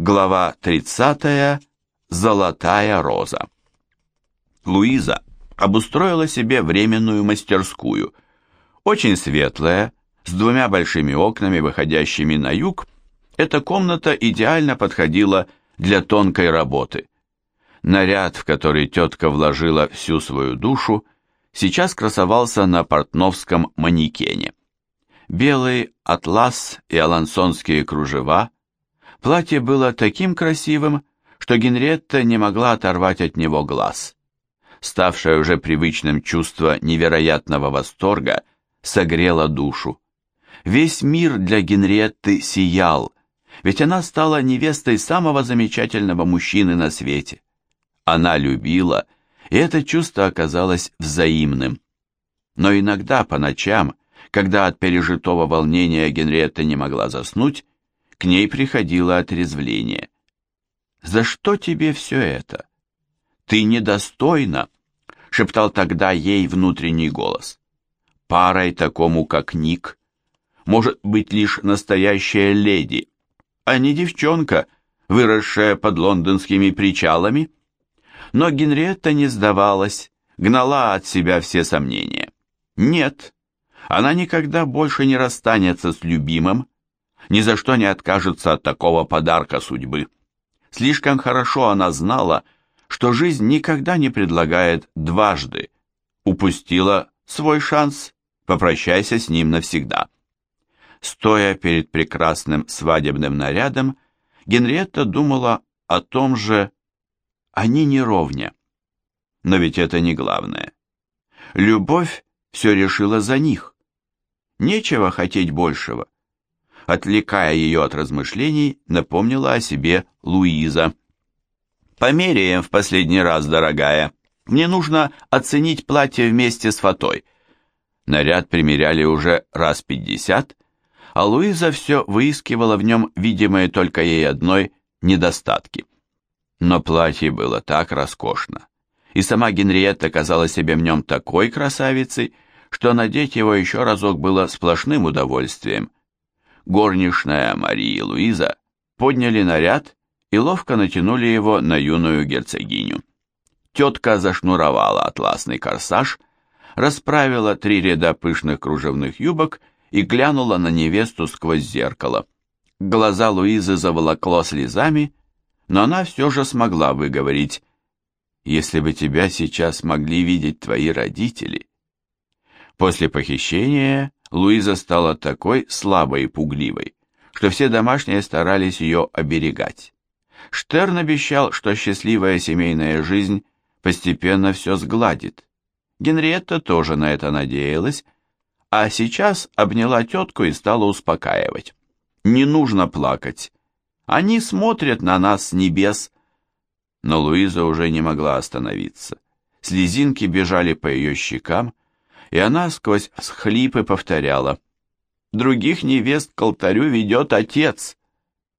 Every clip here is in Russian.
Глава 30. Золотая роза. Луиза обустроила себе временную мастерскую. Очень светлая, с двумя большими окнами, выходящими на юг, эта комната идеально подходила для тонкой работы. Наряд, в который тетка вложила всю свою душу, сейчас красовался на портновском манекене. Белый атлас и алансонские кружева – Платье было таким красивым, что Генриетта не могла оторвать от него глаз. Ставшее уже привычным чувство невероятного восторга согрело душу. Весь мир для Генриетты сиял, ведь она стала невестой самого замечательного мужчины на свете. Она любила, и это чувство оказалось взаимным. Но иногда по ночам, когда от пережитого волнения Генриетта не могла заснуть, к ней приходило отрезвление. «За что тебе все это? Ты недостойна!» — шептал тогда ей внутренний голос. «Парой такому, как Ник, может быть лишь настоящая леди, а не девчонка, выросшая под лондонскими причалами». Но Генриетта не сдавалась, гнала от себя все сомнения. Нет, она никогда больше не расстанется с любимым, ни за что не откажется от такого подарка судьбы. Слишком хорошо она знала, что жизнь никогда не предлагает дважды. Упустила свой шанс, попрощайся с ним навсегда. Стоя перед прекрасным свадебным нарядом, Генриетта думала о том же «они не ровня». Но ведь это не главное. Любовь все решила за них. Нечего хотеть большего отвлекая ее от размышлений, напомнила о себе Луиза. «Померяем в последний раз, дорогая. Мне нужно оценить платье вместе с фатой». Наряд примеряли уже раз пятьдесят, а Луиза все выискивала в нем видимые только ей одной недостатки. Но платье было так роскошно, и сама Генриетта казала себе в нем такой красавицей, что надеть его еще разок было сплошным удовольствием горничная Мария Луиза подняли наряд и ловко натянули его на юную герцогиню. Тетка зашнуровала атласный корсаж, расправила три ряда пышных кружевных юбок и глянула на невесту сквозь зеркало. Глаза Луизы заволокло слезами, но она все же смогла выговорить «Если бы тебя сейчас могли видеть твои родители». После похищения Луиза стала такой слабой и пугливой, что все домашние старались ее оберегать. Штерн обещал, что счастливая семейная жизнь постепенно все сгладит. Генриетта тоже на это надеялась, а сейчас обняла тетку и стала успокаивать. «Не нужно плакать. Они смотрят на нас с небес». Но Луиза уже не могла остановиться. Слезинки бежали по ее щекам, и она сквозь схлипы повторяла. «Других невест к алтарю ведет отец.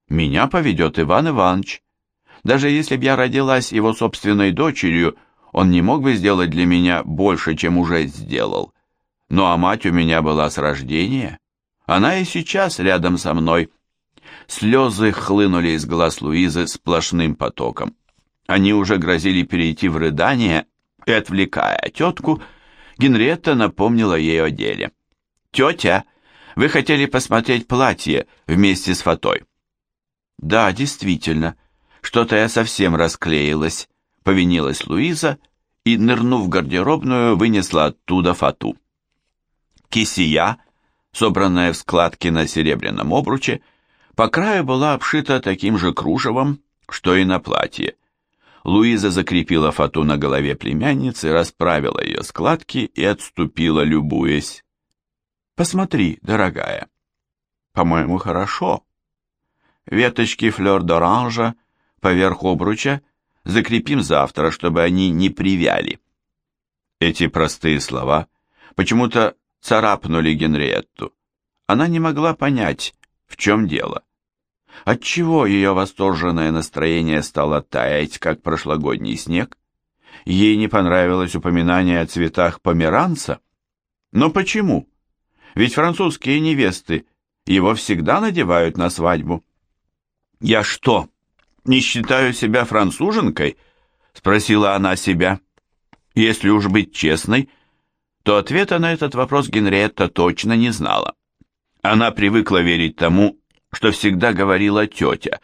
Меня поведет Иван Иванович. Даже если б я родилась его собственной дочерью, он не мог бы сделать для меня больше, чем уже сделал. Ну а мать у меня была с рождения. Она и сейчас рядом со мной». Слезы хлынули из глаз Луизы сплошным потоком. Они уже грозили перейти в рыдание, и, отвлекая тетку, Генриетта напомнила ей о деле. «Тетя, вы хотели посмотреть платье вместе с фатой?» «Да, действительно, что-то я совсем расклеилась», — повинилась Луиза и, нырнув в гардеробную, вынесла оттуда фату. Кисия, собранная в складки на серебряном обруче, по краю была обшита таким же кружевом, что и на платье. Луиза закрепила фату на голове племянницы, расправила ее складки и отступила, любуясь. «Посмотри, дорогая. По-моему, хорошо. Веточки флёр-д'оранжа поверх обруча закрепим завтра, чтобы они не привяли». Эти простые слова почему-то царапнули Генриетту. Она не могла понять, в чем дело. Отчего ее восторженное настроение стало таять, как прошлогодний снег? Ей не понравилось упоминание о цветах померанца? Но почему? Ведь французские невесты его всегда надевают на свадьбу. «Я что, не считаю себя француженкой?» — спросила она себя. Если уж быть честной, то ответа на этот вопрос Генриетта точно не знала. Она привыкла верить тому, что всегда говорила тетя,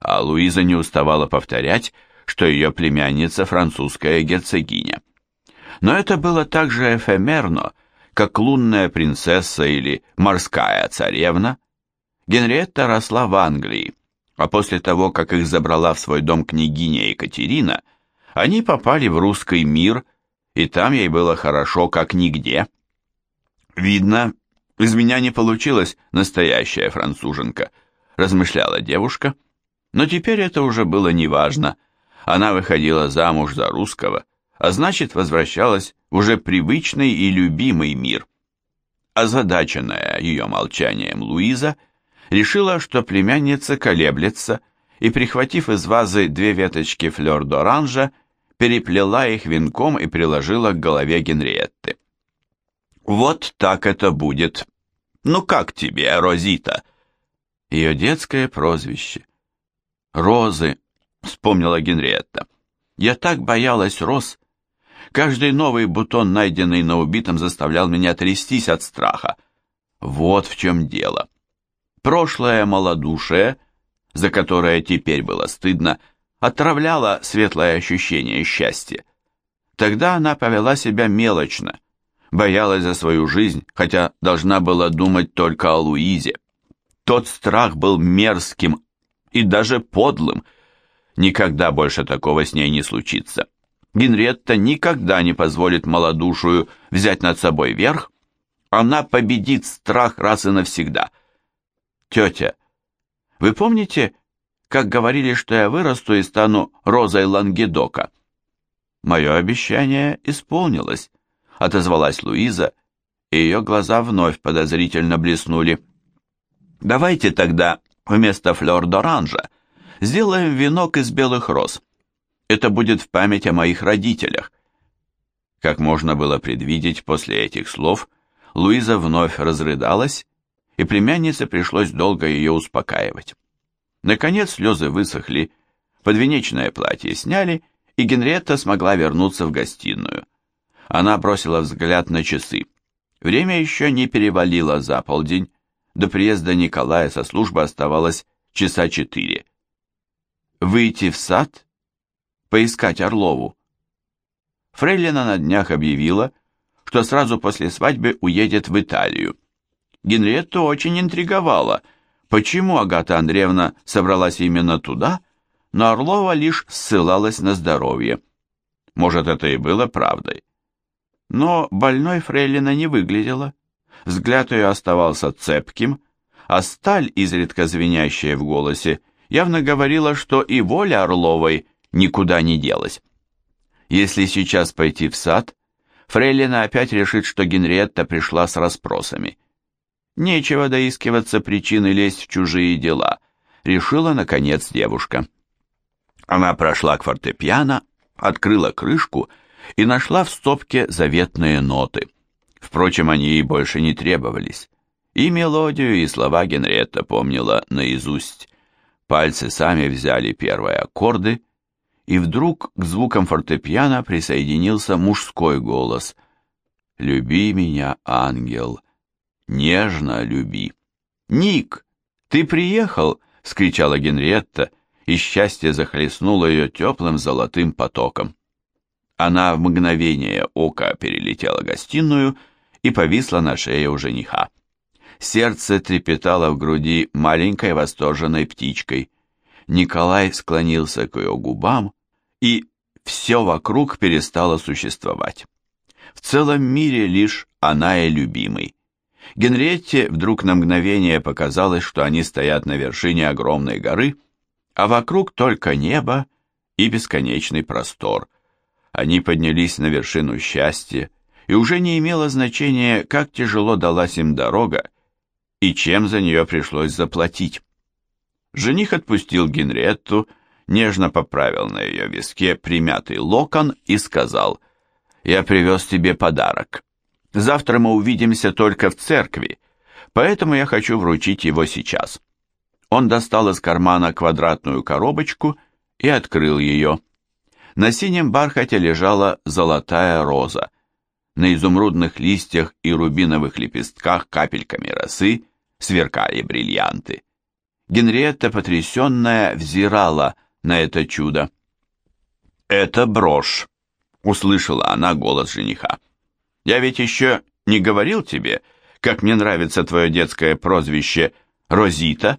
а Луиза не уставала повторять, что ее племянница французская герцогиня. Но это было так же эфемерно, как лунная принцесса или морская царевна. Генриетта росла в Англии, а после того, как их забрала в свой дом княгиня Екатерина, они попали в русский мир, и там ей было хорошо, как нигде. Видно, из меня не получилась настоящая француженка, размышляла девушка, но теперь это уже было неважно. Она выходила замуж за русского, а значит возвращалась в уже привычный и любимый мир. Озадаченная ее молчанием Луиза решила, что племянница колеблется, и, прихватив из вазы две веточки флёр-д'оранжа, переплела их венком и приложила к голове Генриетты. «Вот так это будет. Ну как тебе, Розита?» Ее детское прозвище. «Розы», — вспомнила Генриетта. «Я так боялась роз. Каждый новый бутон, найденный на убитом, заставлял меня трястись от страха. Вот в чем дело. Прошлое малодушие, за которое теперь было стыдно, отравляло светлое ощущение счастья. Тогда она повела себя мелочно, боялась за свою жизнь, хотя должна была думать только о Луизе. Тот страх был мерзким и даже подлым. Никогда больше такого с ней не случится. Генретта никогда не позволит малодушию взять над собой верх. Она победит страх раз и навсегда. Тетя, вы помните, как говорили, что я вырасту и стану розой Лангедока? Мое обещание исполнилось, отозвалась Луиза, и ее глаза вновь подозрительно блеснули. Давайте тогда вместо флёр-д'оранжа сделаем венок из белых роз. Это будет в память о моих родителях. Как можно было предвидеть после этих слов, Луиза вновь разрыдалась, и племяннице пришлось долго ее успокаивать. Наконец слезы высохли, подвенечное платье сняли, и Генриетта смогла вернуться в гостиную. Она бросила взгляд на часы. Время еще не перевалило за полдень, до приезда Николая со службы оставалось часа четыре. Выйти в сад поискать Орлову. Фрейлина на днях объявила, что сразу после свадьбы уедет в Италию. Генриетту очень интриговала, почему Агата Андреевна собралась именно туда, но Орлова лишь ссылалась на здоровье. Может, это и было правдой. Но больной Фрейлина не выглядела. Взгляд ее оставался цепким, а сталь, изредка звенящая в голосе, явно говорила, что и воля Орловой никуда не делась. Если сейчас пойти в сад, Фрейлина опять решит, что Генриетта пришла с расспросами. Нечего доискиваться причин и лезть в чужие дела, решила, наконец, девушка. Она прошла к фортепиано, открыла крышку и нашла в стопке заветные ноты. Впрочем, они ей больше не требовались. И мелодию, и слова Генриетта помнила наизусть. Пальцы сами взяли первые аккорды, и вдруг к звукам фортепиано присоединился мужской голос. «Люби меня, ангел, нежно люби». «Ник, ты приехал!» — скричала Генриетта, и счастье захлестнуло ее теплым золотым потоком. Она в мгновение ока перелетела гостиную и повисла на шее у жениха. Сердце трепетало в груди маленькой восторженной птичкой. Николай склонился к ее губам, и все вокруг перестало существовать. В целом мире лишь она и любимый. Генриетте вдруг на мгновение показалось, что они стоят на вершине огромной горы, а вокруг только небо и бесконечный простор. Они поднялись на вершину счастья, и уже не имело значения, как тяжело далась им дорога и чем за нее пришлось заплатить. Жених отпустил Генриетту, нежно поправил на ее виске примятый локон и сказал, «Я привез тебе подарок. Завтра мы увидимся только в церкви, поэтому я хочу вручить его сейчас». Он достал из кармана квадратную коробочку и открыл ее. На синем бархате лежала золотая роза. На изумрудных листьях и рубиновых лепестках капельками росы сверкали бриллианты. Генриетта, потрясенная, взирала на это чудо. «Это брошь», — услышала она голос жениха. «Я ведь еще не говорил тебе, как мне нравится твое детское прозвище Розита?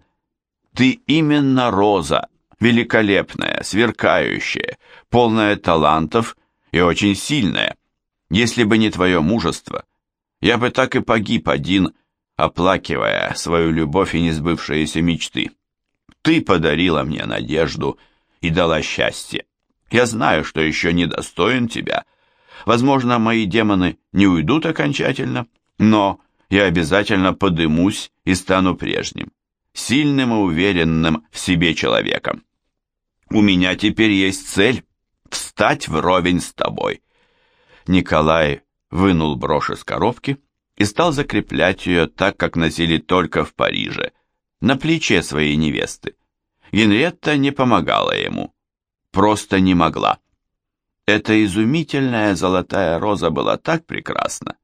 Ты именно Роза, великолепная, сверкающая, полная талантов и очень сильная. Если бы не твое мужество, я бы так и погиб один, оплакивая свою любовь и несбывшиеся мечты. Ты подарила мне надежду и дала счастье. Я знаю, что еще недостоин тебя. Возможно, мои демоны не уйдут окончательно, но я обязательно подымусь и стану прежним, сильным и уверенным в себе человеком. У меня теперь есть цель — встать вровень с тобой. Николай вынул брошь из коробки и стал закреплять ее так, как носили только в Париже, на плече своей невесты. Генретта не помогала ему, просто не могла. Эта изумительная золотая роза была так прекрасна.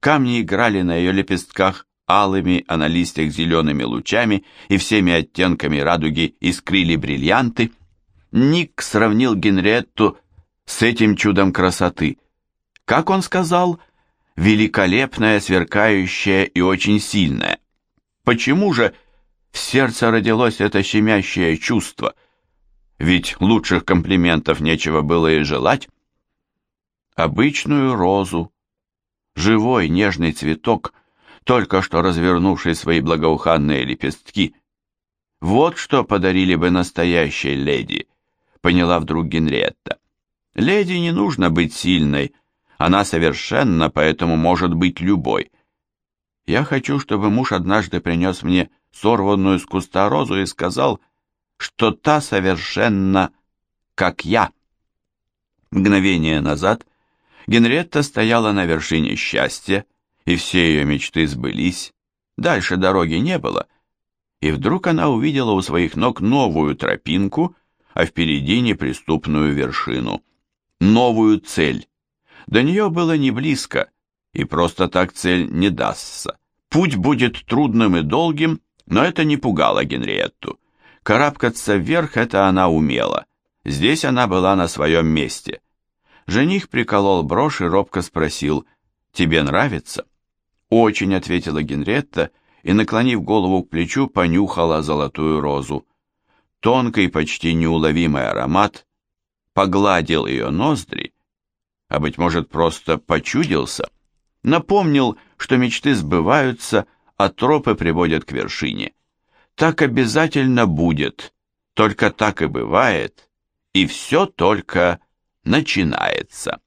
Камни играли на ее лепестках алыми, а на листьях зелеными лучами, и всеми оттенками радуги искрили бриллианты. Ник сравнил Генретту с этим чудом красоты. Как он сказал, великолепная, сверкающая и очень сильная. Почему же в сердце родилось это щемящее чувство – ведь лучших комплиментов нечего было и желать. Обычную розу, живой нежный цветок, только что развернувший свои благоуханные лепестки. Вот что подарили бы настоящей леди, поняла вдруг Генриетта. Леди не нужно быть сильной, она совершенна, поэтому может быть любой. Я хочу, чтобы муж однажды принес мне сорванную с куста розу и сказал, что та совершенно как я. Мгновение назад Генретта стояла на вершине счастья, и все ее мечты сбылись, дальше дороги не было, и вдруг она увидела у своих ног новую тропинку, а впереди неприступную вершину, новую цель. До нее было не близко, и просто так цель не дастся. Путь будет трудным и долгим, но это не пугало Генриетту. Карабкаться вверх это она умела. Здесь она была на своем месте. Жених приколол брошь и робко спросил, «Тебе нравится?» «Очень», — ответила Генретта, и, наклонив голову к плечу, понюхала золотую розу. Тонкий, почти неуловимый аромат погладил ее ноздри, а, быть может, просто почудился, напомнил, что мечты сбываются, а тропы приводят к вершине. Так обязательно будет, только так и бывает, и все только начинается.